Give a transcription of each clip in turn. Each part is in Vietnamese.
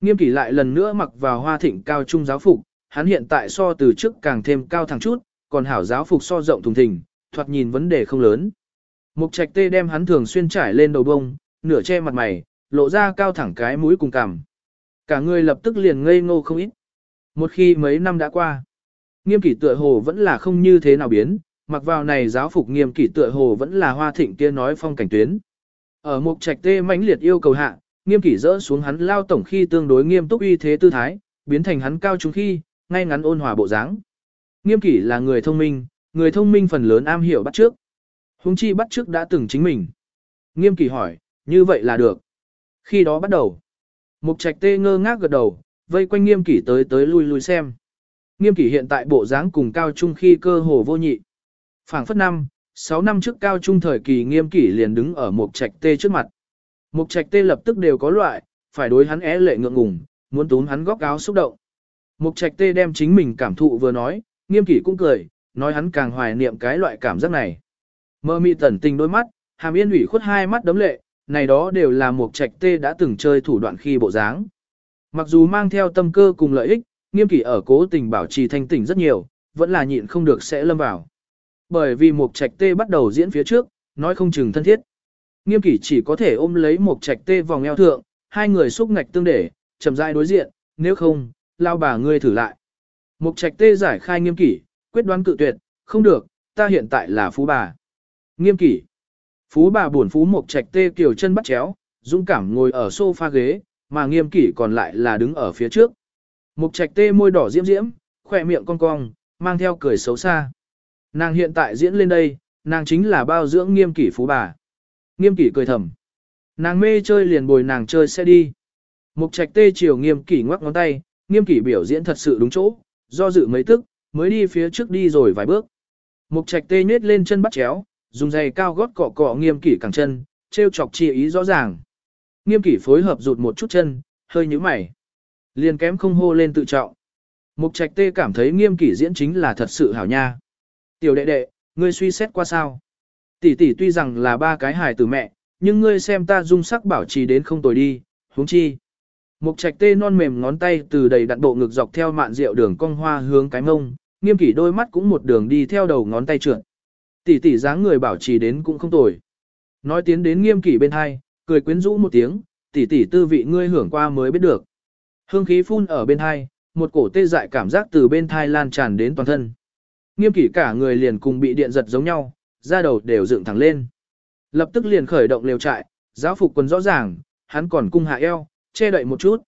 Nghiêm kỷ lại lần nữa mặc vào hoa thịnh cao trung giáo phục, hắn hiện tại so từ trước càng thêm cao thẳng chút, còn hảo giáo phục so rộng thùng thình, thoạt nhìn vấn đề không lớn. Mục trạch tê đem hắn thường xuyên trải lên đầu bông, nửa che mặt mày, lộ ra cao thẳng cái mũi cùng cằm. Cả người lập tức liền ngây ngô không ít. Một khi mấy năm đã qua, nghiêm kỷ tựa hồ vẫn là không như thế nào biến, mặc vào này giáo phục nghiêm kỷ tựa hồ vẫn là hoa thịnh kia nói phong cảnh tuyến. Ở mục trạch tê mãnh liệt yêu cầu hạ, nghiêm kỷ rỡ xuống hắn lao tổng khi tương đối nghiêm túc uy thế tư thái, biến thành hắn cao trung khi, ngay ngắn ôn hòa bộ dáng. Nghiêm kỷ là người thông minh, người thông minh phần lớn am hiểu bắt trước. Hùng chi bắt trước đã từng chính mình. Nghiêm kỷ hỏi, như vậy là được. Khi đó bắt đầu, mục trạch tê ngơ ngác gật đầu, vây quanh nghiêm kỷ tới tới lui lui xem. Nghiêm kỷ hiện tại bộ dáng cùng cao trung khi cơ hồ vô nhị. phảng phất năm, 6 năm trước cao trung thời kỳ nghiêm kỷ liền đứng ở mục trạch tê trước mặt. Mục trạch tê lập tức đều có loại, phải đối hắn é lệ ngượng ngùng, muốn túm hắn góc áo xúc động. Mục trạch tê đem chính mình cảm thụ vừa nói, nghiêm kỷ cũng cười, nói hắn càng hoài niệm cái loại cảm giác này. Mơ mị tẩn tình đôi mắt, hàm yên ủy khuất hai mắt đấm lệ, này đó đều là mục trạch tê đã từng chơi thủ đoạn khi bộ dáng. Mặc dù mang theo tâm cơ cùng lợi ích, nghiêm kỷ ở cố tình bảo trì thanh tỉnh rất nhiều, vẫn là nhịn không được sẽ lâm vào. Bởi vì mục trạch tê bắt đầu diễn phía trước, nói không chừng thân thiết. Nghiêm kỷ chỉ có thể ôm lấy một trạch tê vòng eo thượng, hai người xúc ngạch tương để, chậm rãi đối diện, nếu không, lao bà ngươi thử lại. Một trạch tê giải khai nghiêm kỷ, quyết đoán cự tuyệt, không được, ta hiện tại là phú bà. Nghiêm kỷ. Phú bà buồn phú một trạch tê kiều chân bắt chéo, dũng cảm ngồi ở sofa ghế, mà nghiêm kỷ còn lại là đứng ở phía trước. Một trạch tê môi đỏ diễm diễm, khỏe miệng cong cong, mang theo cười xấu xa. Nàng hiện tại diễn lên đây, nàng chính là bao dưỡng nghiêm kỷ phú bà. Nghiêm kỷ cười thầm. Nàng mê chơi liền bồi nàng chơi sẽ đi. Mục trạch tê chiều nghiêm kỷ ngoắc ngón tay, nghiêm kỷ biểu diễn thật sự đúng chỗ, do dự mấy tức, mới đi phía trước đi rồi vài bước. Mục trạch tê nhét lên chân bắt chéo, dùng giày cao gót cọ cọ nghiêm kỷ cẳng chân, treo chọc chi ý rõ ràng. Nghiêm kỷ phối hợp rụt một chút chân, hơi nhíu mày. Liền kém không hô lên tự trọng. Mục trạch tê cảm thấy nghiêm kỷ diễn chính là thật sự hảo nha. Tiểu đệ đệ, ngươi suy xét qua sao? Tỷ tỷ tuy rằng là ba cái hài từ mẹ, nhưng ngươi xem ta dung sắc bảo trì đến không tồi đi, huống chi. Mục trạch tê non mềm ngón tay từ đầy đặn bộ ngực dọc theo mạn rượu đường cong hoa hướng cái mông, nghiêm kỷ đôi mắt cũng một đường đi theo đầu ngón tay trượt. Tỷ tỷ dáng người bảo trì đến cũng không tồi. Nói tiến đến nghiêm kỷ bên hai, cười quyến rũ một tiếng, tỷ tỷ tư vị ngươi hưởng qua mới biết được. Hương khí phun ở bên hai, một cổ tê dại cảm giác từ bên thai lan tràn đến toàn thân. Nghiêm kỷ cả người liền cùng bị điện giật giống nhau, da đầu đều dựng thẳng lên. Lập tức liền khởi động liều trại, giáo phục quần rõ ràng, hắn còn cung hạ eo, che đậy một chút.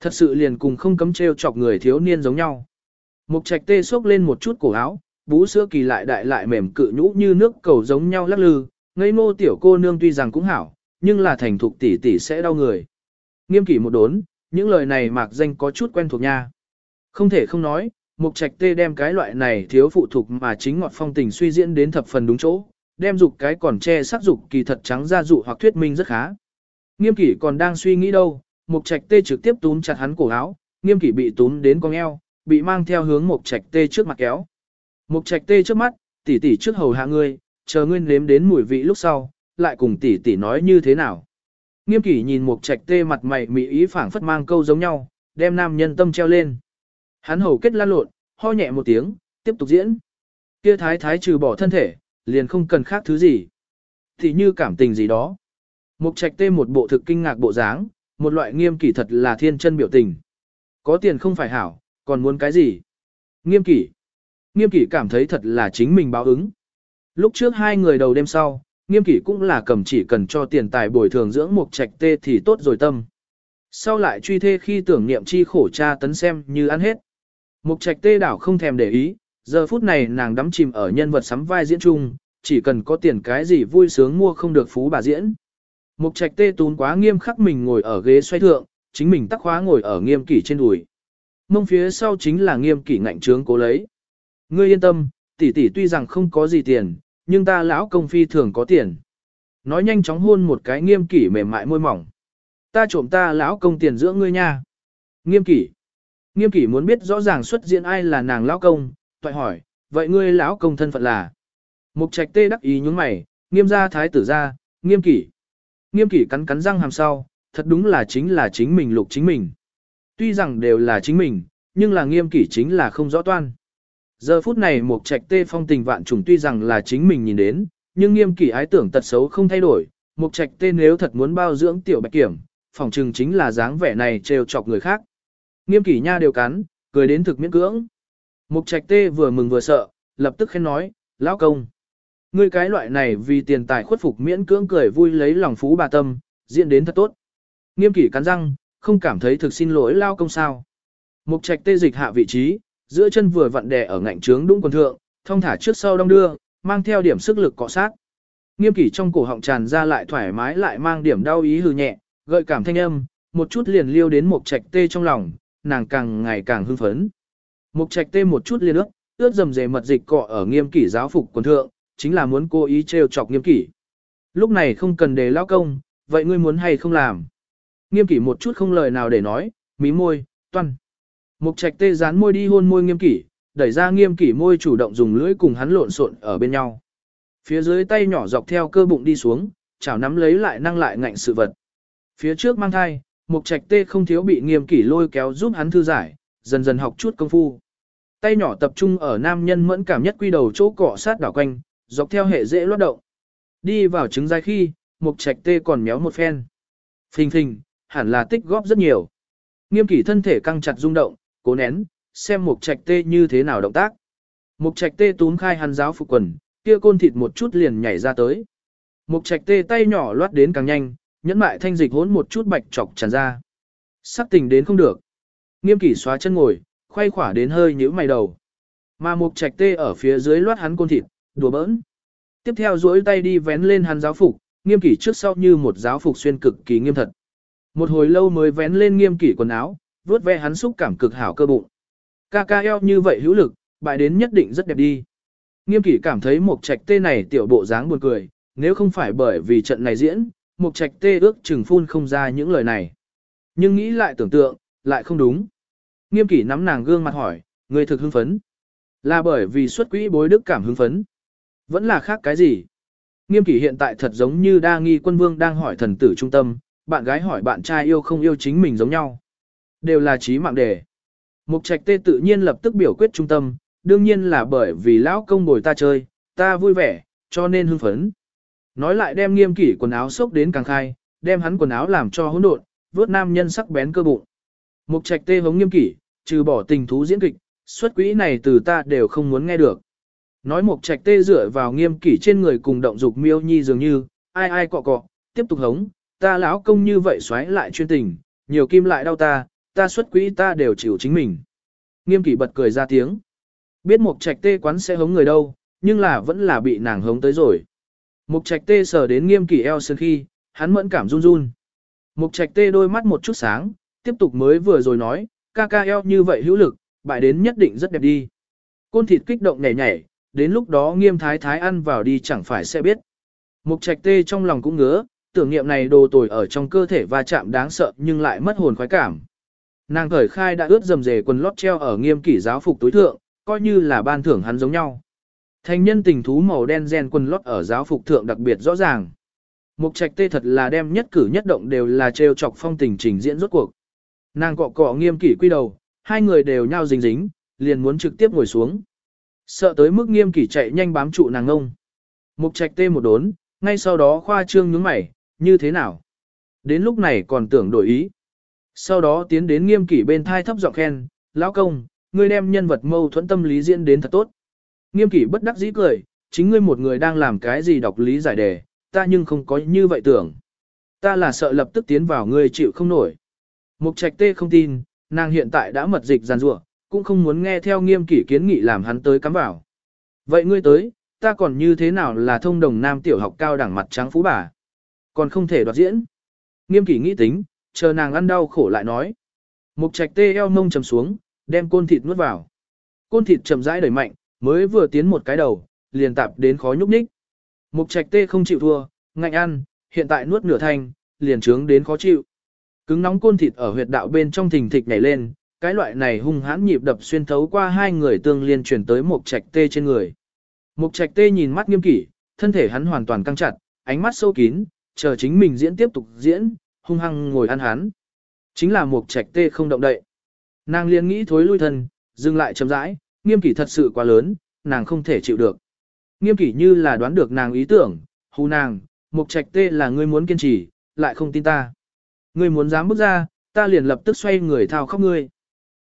Thật sự liền cùng không cấm treo chọc người thiếu niên giống nhau. Mục trạch tê xốc lên một chút cổ áo, bú sữa kỳ lại đại lại mềm cự nhũ như nước cầu giống nhau lắc lư, ngây ngô tiểu cô nương tuy rằng cũng hảo, nhưng là thành thục tỷ tỷ sẽ đau người. Nghiêm kỷ một đốn, những lời này mạc danh có chút quen thuộc nha. Không thể không nói, Mục trạch tê đem cái loại này thiếu phụ thuộc mà chính ngọt phong tình suy diễn đến thập phần đúng chỗ, đem dục cái còn che sắc dục kỳ thật trắng ra dụ hoặc thuyết minh rất khá. Nghiêm kỷ còn đang suy nghĩ đâu, mục trạch tê trực tiếp túm chặt hắn cổ áo, nghiêm kỷ bị túm đến cong eo, bị mang theo hướng mục trạch tê trước mặt kéo. Mục trạch tê trước mắt, tỷ tỷ trước hầu hạ ngươi, chờ ngươi nếm đến mùi vị lúc sau, lại cùng tỷ tỷ nói như thế nào. Nghiêm kỷ nhìn mục trạch tê mặt mày mỹ ý phảng phất mang câu giống nhau, đem nam nhân tâm treo lên. Hắn hầu kết lan lộn, ho nhẹ một tiếng, tiếp tục diễn. Kia thái thái trừ bỏ thân thể, liền không cần khác thứ gì. Thì như cảm tình gì đó. Mục trạch tê một bộ thực kinh ngạc bộ dáng, một loại nghiêm kỷ thật là thiên chân biểu tình. Có tiền không phải hảo, còn muốn cái gì? Nghiêm kỷ. Nghiêm kỷ cảm thấy thật là chính mình báo ứng. Lúc trước hai người đầu đêm sau, nghiêm kỷ cũng là cầm chỉ cần cho tiền tài bồi thường dưỡng mục trạch tê thì tốt rồi tâm. Sau lại truy thê khi tưởng niệm chi khổ cha tấn xem như ăn hết. Mục trạch tê đảo không thèm để ý, giờ phút này nàng đắm chìm ở nhân vật sắm vai diễn chung, chỉ cần có tiền cái gì vui sướng mua không được phú bà diễn. Mục trạch tê tún quá nghiêm khắc mình ngồi ở ghế xoay thượng, chính mình tắc khóa ngồi ở nghiêm kỷ trên đùi. Mông phía sau chính là nghiêm kỷ ngạnh trướng cố lấy. Ngươi yên tâm, tỷ tỷ tuy rằng không có gì tiền, nhưng ta lão công phi thường có tiền. Nói nhanh chóng hôn một cái nghiêm kỷ mềm mại môi mỏng. Ta trộm ta lão công tiền giữa ngươi nha. Nghiêm kỷ. Nghiêm kỷ muốn biết rõ ràng xuất diễn ai là nàng lão công, toại hỏi, vậy ngươi lão công thân phận là? Mục trạch tê đắc ý nhúng mày, nghiêm gia thái tử gia, nghiêm kỷ. Nghiêm kỷ cắn cắn răng hàm sau, thật đúng là chính là chính mình lục chính mình. Tuy rằng đều là chính mình, nhưng là nghiêm kỷ chính là không rõ toan. Giờ phút này Mục trạch tê phong tình vạn trùng tuy rằng là chính mình nhìn đến, nhưng nghiêm kỷ ái tưởng tật xấu không thay đổi. Mục trạch tê nếu thật muốn bao dưỡng tiểu bạch kiểm, phòng trừng chính là dáng vẻ này trêu chọc người khác. Nghiêm kỷ nha đều cắn, cười đến thực miễn cưỡng. Mục trạch tê vừa mừng vừa sợ, lập tức khen nói, lão công. Ngươi cái loại này vì tiền tài khuất phục miễn cưỡng cười vui lấy lòng phú bà tâm, diễn đến thật tốt. Nghiêm kỷ cắn răng, không cảm thấy thực xin lỗi lao công sao. Mục trạch tê dịch hạ vị trí, giữa chân vừa vặn đè ở ngạnh trướng đũng quần thượng, thông thả trước sau đong đưa, mang theo điểm sức lực cọ sát. Nghiêm kỷ trong cổ họng tràn ra lại thoải mái lại mang điểm đau ý hừ nhẹ, gợi cảm thanh âm, một chút liền liêu đến mục trạch tê trong lòng, nàng càng ngày càng hưng phấn. Mục trạch tê một chút liên ước, ướt dầm dề mật dịch cọ ở nghiêm kỷ giáo phục quần thượng, chính là muốn cố ý trêu chọc nghiêm kỷ. Lúc này không cần để lao công, vậy ngươi muốn hay không làm? Nghiêm kỷ một chút không lời nào để nói, mí môi, toan. Mục trạch tê dán môi đi hôn môi nghiêm kỷ, đẩy ra nghiêm kỷ môi chủ động dùng lưỡi cùng hắn lộn xộn ở bên nhau. Phía dưới tay nhỏ dọc theo cơ bụng đi xuống, chảo nắm lấy lại năng lại ngạnh sự vật. Phía trước mang thai, mục trạch tê không thiếu bị nghiêm kỷ lôi kéo giúp hắn thư giải, dần dần học chút công phu. Tay nhỏ tập trung ở nam nhân mẫn cảm nhất quy đầu chỗ cọ sát đảo quanh, dọc theo hệ dễ loát động. Đi vào trứng dai khi, mục trạch tê còn méo một phen. Phình phình, hẳn là tích góp rất nhiều. Nghiêm kỷ thân thể căng chặt rung động, cố nén, xem mục trạch tê như thế nào động tác. Mục trạch tê túm khai hắn giáo phục quần, kia côn thịt một chút liền nhảy ra tới. Mục trạch tê tay nhỏ loát đến càng nhanh, nhẫn mại thanh dịch hỗn một chút bạch chọc tràn ra. Sắc tình đến không được. Nghiêm kỷ xóa chân ngồi, khoay khỏa đến hơi nhíu mày đầu. Mà mục trạch tê ở phía dưới loát hắn côn thịt, đùa bỡn. Tiếp theo duỗi tay đi vén lên hắn giáo phục, nghiêm kỷ trước sau như một giáo phục xuyên cực kỳ nghiêm thật. Một hồi lâu mới vén lên nghiêm kỷ quần áo, vuốt ve hắn xúc cảm cực hảo cơ bụng. Ca ca eo như vậy hữu lực, bại đến nhất định rất đẹp đi. Nghiêm kỷ cảm thấy một trạch tê này tiểu bộ dáng buồn cười, nếu không phải bởi vì trận này diễn, Mục trạch tê ước chừng phun không ra những lời này. Nhưng nghĩ lại tưởng tượng, lại không đúng. Nghiêm kỷ nắm nàng gương mặt hỏi, người thực hưng phấn. Là bởi vì xuất quỹ bối đức cảm hưng phấn. Vẫn là khác cái gì? Nghiêm kỷ hiện tại thật giống như đa nghi quân vương đang hỏi thần tử trung tâm, bạn gái hỏi bạn trai yêu không yêu chính mình giống nhau. Đều là trí mạng đề. Mục trạch tê tự nhiên lập tức biểu quyết trung tâm, đương nhiên là bởi vì lão công bồi ta chơi, ta vui vẻ, cho nên hưng phấn. Nói lại đem nghiêm kỷ quần áo xốc đến càng khai, đem hắn quần áo làm cho hỗn độn, vớt nam nhân sắc bén cơ bụng. Mục trạch tê hống nghiêm kỷ, trừ bỏ tình thú diễn kịch, xuất quỹ này từ ta đều không muốn nghe được. Nói mục trạch tê dựa vào nghiêm kỷ trên người cùng động dục miêu nhi dường như, ai ai cọ cọ, tiếp tục hống, ta lão công như vậy xoáy lại chuyên tình, nhiều kim lại đau ta, ta xuất quỹ ta đều chịu chính mình. Nghiêm kỷ bật cười ra tiếng. Biết mục trạch tê quán sẽ hống người đâu, nhưng là vẫn là bị nàng hống tới rồi. Mục trạch tê sờ đến nghiêm kỳ eo sơn khi, hắn mẫn cảm run run. Mục trạch tê đôi mắt một chút sáng, tiếp tục mới vừa rồi nói, ca ca eo như vậy hữu lực, bại đến nhất định rất đẹp đi. Côn thịt kích động nhảy nhảy, đến lúc đó nghiêm thái thái ăn vào đi chẳng phải sẽ biết. Mục trạch tê trong lòng cũng ngứa, tưởng niệm này đồ tồi ở trong cơ thể va chạm đáng sợ nhưng lại mất hồn khoái cảm. Nàng khởi khai đã ướt dầm dề quần lót treo ở nghiêm kỷ giáo phục tối thượng, coi như là ban thưởng hắn giống nhau. Thành nhân tình thú màu đen gen quần lót ở giáo phục thượng đặc biệt rõ ràng. Mục trạch tê thật là đem nhất cử nhất động đều là trêu chọc phong tình trình diễn rốt cuộc. Nàng cọ cọ nghiêm kỷ quy đầu, hai người đều nhau dính dính, liền muốn trực tiếp ngồi xuống. Sợ tới mức nghiêm kỷ chạy nhanh bám trụ nàng ngông. Mục trạch tê một đốn, ngay sau đó khoa trương nhướng mày, như thế nào? Đến lúc này còn tưởng đổi ý. Sau đó tiến đến nghiêm kỷ bên thai thấp giọng khen, lão công, ngươi đem nhân vật mâu thuẫn tâm lý diễn đến thật tốt. Nghiêm kỷ bất đắc dĩ cười, chính ngươi một người đang làm cái gì đọc lý giải đề, ta nhưng không có như vậy tưởng. Ta là sợ lập tức tiến vào ngươi chịu không nổi. Mục trạch tê không tin, nàng hiện tại đã mật dịch giàn rủa cũng không muốn nghe theo nghiêm kỷ kiến nghị làm hắn tới cắm vào. Vậy ngươi tới, ta còn như thế nào là thông đồng nam tiểu học cao đẳng mặt trắng phú bà? Còn không thể đoạt diễn. Nghiêm kỷ nghĩ tính, chờ nàng ăn đau khổ lại nói. Mục trạch tê eo mông chầm xuống, đem côn thịt nuốt vào. Côn thịt chậm rãi đẩy mạnh, mới vừa tiến một cái đầu, liền tạp đến khó nhúc nhích. Mục trạch tê không chịu thua, ngạnh ăn, hiện tại nuốt nửa thanh, liền trướng đến khó chịu. Cứng nóng côn thịt ở huyệt đạo bên trong thình thịch nhảy lên, cái loại này hung hãn nhịp đập xuyên thấu qua hai người tương liên chuyển tới mục trạch tê trên người. Mục trạch tê nhìn mắt nghiêm kỷ, thân thể hắn hoàn toàn căng chặt, ánh mắt sâu kín, chờ chính mình diễn tiếp tục diễn, hung hăng ngồi ăn hắn. Chính là mục trạch tê không động đậy. Nàng liền nghĩ thối lui thân, dừng lại chậm rãi, nghiêm kỷ thật sự quá lớn, nàng không thể chịu được. Nghiêm kỷ như là đoán được nàng ý tưởng, hù nàng, mục trạch tê là ngươi muốn kiên trì, lại không tin ta. Ngươi muốn dám bước ra, ta liền lập tức xoay người thao khóc ngươi.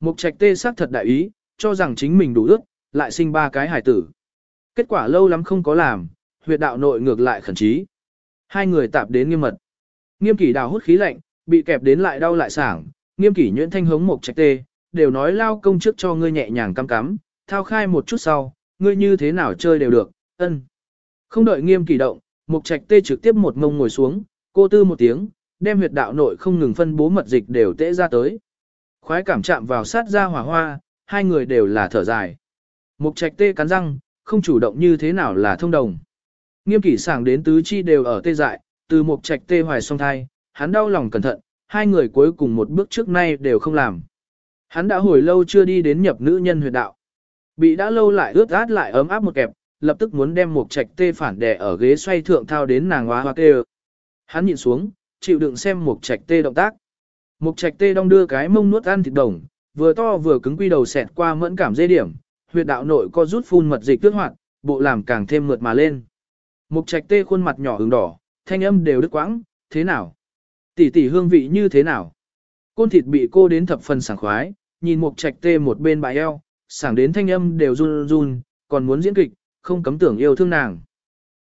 Mục trạch tê xác thật đại ý, cho rằng chính mình đủ ước, lại sinh ba cái hải tử. Kết quả lâu lắm không có làm, huyệt đạo nội ngược lại khẩn trí. Hai người tạp đến nghiêm mật. Nghiêm kỷ đào hút khí lạnh, bị kẹp đến lại đau lại sảng, nghiêm kỷ nhuyễn thanh hống mục trạch tê, đều nói lao công trước cho ngươi nhẹ nhàng cắm cắm, thao khai một chút sau, ngươi như thế nào chơi đều được, ân. Không đợi nghiêm kỷ động, mục trạch tê trực tiếp một mông ngồi xuống, cô tư một tiếng, đem huyệt đạo nội không ngừng phân bố mật dịch đều tễ ra tới. Khoái cảm chạm vào sát ra hỏa hoa, hai người đều là thở dài. Mục trạch tê cắn răng, không chủ động như thế nào là thông đồng. Nghiêm kỷ sảng đến tứ chi đều ở tê dại, từ mục trạch tê hoài song thai, hắn đau lòng cẩn thận, hai người cuối cùng một bước trước nay đều không làm. Hắn đã hồi lâu chưa đi đến nhập nữ nhân huyệt đạo. Bị đã lâu lại ướt át lại ấm áp một kẹp, lập tức muốn đem một trạch tê phản đè ở ghế xoay thượng thao đến nàng hoa hoa tê. Hắn nhìn xuống, chịu đựng xem một trạch tê động tác. Một trạch tê đong đưa cái mông nuốt ăn thịt đồng, vừa to vừa cứng quy đầu xẹt qua mẫn cảm dây điểm, huyệt đạo nội co rút phun mật dịch tuyết hoạt, bộ làm càng thêm mượt mà lên. Một trạch tê khuôn mặt nhỏ hướng đỏ, thanh âm đều đứt quãng, thế nào? Tỷ tỷ hương vị như thế nào? Côn thịt bị cô đến thập phần sảng khoái, nhìn một trạch tê một bên bài eo, sảng đến thanh âm đều run run, còn muốn diễn kịch, không cấm tưởng yêu thương nàng.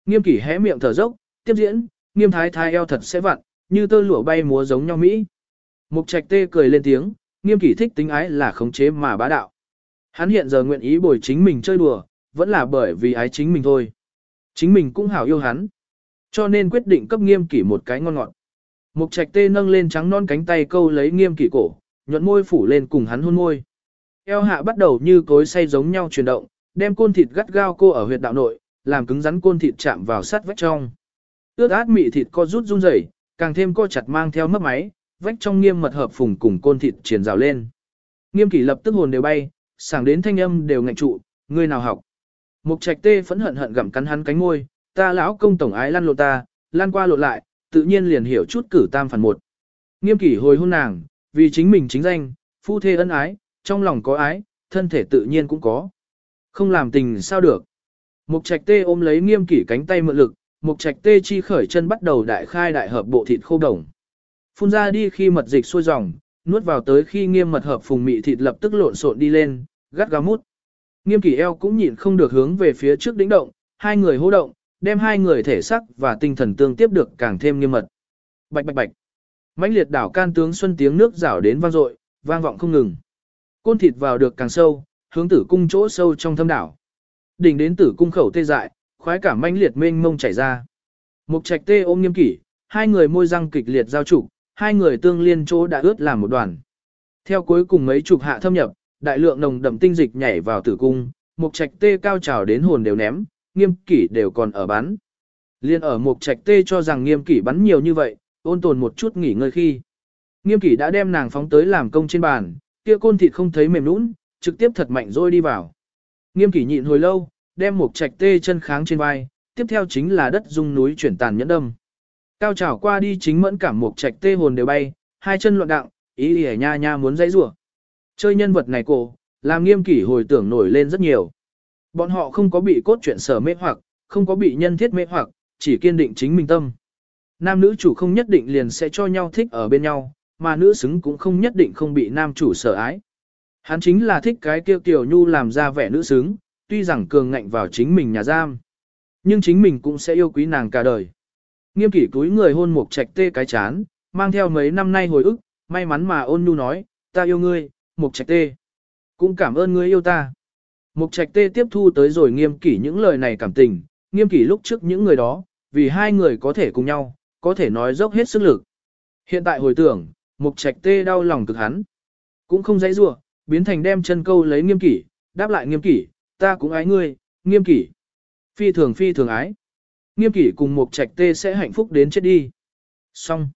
Nghiêm kỷ hé miệng thở dốc, tiếp diễn, nghiêm thái thái eo thật sẽ vặn, như tơ lụa bay múa giống nhau Mỹ. Mục trạch tê cười lên tiếng, nghiêm kỷ thích tính ái là khống chế mà bá đạo. Hắn hiện giờ nguyện ý bồi chính mình chơi đùa, vẫn là bởi vì ái chính mình thôi. Chính mình cũng hảo yêu hắn. Cho nên quyết định cấp nghiêm kỷ một cái ngon ngọt. Mục trạch tê nâng lên trắng non cánh tay câu lấy nghiêm kỷ cổ, nhuận môi phủ lên cùng hắn hôn môi. Eo hạ bắt đầu như cối say giống nhau chuyển động, đem côn thịt gắt gao cô ở huyệt đạo nội, làm cứng rắn côn thịt chạm vào sát vách trong. Ướt át mị thịt co rút run rẩy, càng thêm co chặt mang theo mất máy, vách trong nghiêm mật hợp phùng cùng côn thịt triển rào lên. Nghiêm kỷ lập tức hồn đều bay, sảng đến thanh âm đều ngạnh trụ, ngươi nào học. Mục trạch tê phẫn hận hận gặm cắn hắn cánh ngôi, ta lão công tổng ái lăn lộ ta, lăn qua lộ lại, tự nhiên liền hiểu chút cử tam phản một. Nghiêm kỷ hồi hôn nàng, vì chính mình chính danh, phu thê ân ái, trong lòng có ái, thân thể tự nhiên cũng có. Không làm tình sao được. Mục trạch tê ôm lấy nghiêm kỷ cánh tay mượn lực, mục trạch tê chi khởi chân bắt đầu đại khai đại hợp bộ thịt khô đồng. Phun ra đi khi mật dịch sôi dòng, nuốt vào tới khi nghiêm mật hợp phùng mị thịt lập tức lộn xộn đi lên, gắt gao mút. Nghiêm kỷ eo cũng nhịn không được hướng về phía trước đỉnh động, hai người hô động, đem hai người thể sắc và tinh thần tương tiếp được càng thêm nghiêm mật. Bạch bạch bạch mãnh liệt đảo can tướng xuân tiếng nước rảo đến vang dội, vang vọng không ngừng. Côn thịt vào được càng sâu, hướng tử cung chỗ sâu trong thâm đảo. Đỉnh đến tử cung khẩu tê dại, khoái cảm mãnh liệt mênh mông chảy ra. Mục trạch tê ôm nghiêm kỷ, hai người môi răng kịch liệt giao trục, hai người tương liên chỗ đã ướt làm một đoàn. Theo cuối cùng mấy chục hạ thâm nhập, đại lượng nồng đậm tinh dịch nhảy vào tử cung, mục trạch tê cao trào đến hồn đều ném, nghiêm kỷ đều còn ở bắn. Liên ở mục trạch tê cho rằng nghiêm kỷ bắn nhiều như vậy, ôn tồn một chút nghỉ ngơi khi. Nghiêm kỷ đã đem nàng phóng tới làm công trên bàn, kia côn thịt không thấy mềm nũng, trực tiếp thật mạnh rồi đi vào. Nghiêm kỷ nhịn hồi lâu, đem một trạch tê chân kháng trên vai, tiếp theo chính là đất dung núi chuyển tàn nhẫn đâm. Cao trào qua đi chính mẫn cảm một trạch tê hồn đều bay, hai chân loạn đặng, ý ỉa nha nha muốn dãy rủa. Chơi nhân vật này cổ, làm nghiêm kỷ hồi tưởng nổi lên rất nhiều. Bọn họ không có bị cốt truyện sở mê hoặc, không có bị nhân thiết mê hoặc, chỉ kiên định chính mình tâm. Nam nữ chủ không nhất định liền sẽ cho nhau thích ở bên nhau, mà nữ xứng cũng không nhất định không bị nam chủ sở ái. Hắn chính là thích cái kêu tiểu nhu làm ra vẻ nữ xứng, tuy rằng cường ngạnh vào chính mình nhà giam. Nhưng chính mình cũng sẽ yêu quý nàng cả đời. Nghiêm kỷ túi người hôn một trạch tê cái chán, mang theo mấy năm nay hồi ức, may mắn mà ôn nhu nói, ta yêu ngươi, một trạch tê. Cũng cảm ơn ngươi yêu ta. Mục trạch tê tiếp thu tới rồi nghiêm kỷ những lời này cảm tình, nghiêm kỷ lúc trước những người đó, vì hai người có thể cùng nhau, có thể nói dốc hết sức lực. Hiện tại hồi tưởng, mục trạch tê đau lòng cực hắn. Cũng không dãy rủa biến thành đem chân câu lấy nghiêm kỷ, đáp lại nghiêm kỷ, ta cũng ái ngươi, nghiêm kỷ. Phi thường phi thường ái. Nghiêm kỷ cùng mục trạch tê sẽ hạnh phúc đến chết đi. Xong.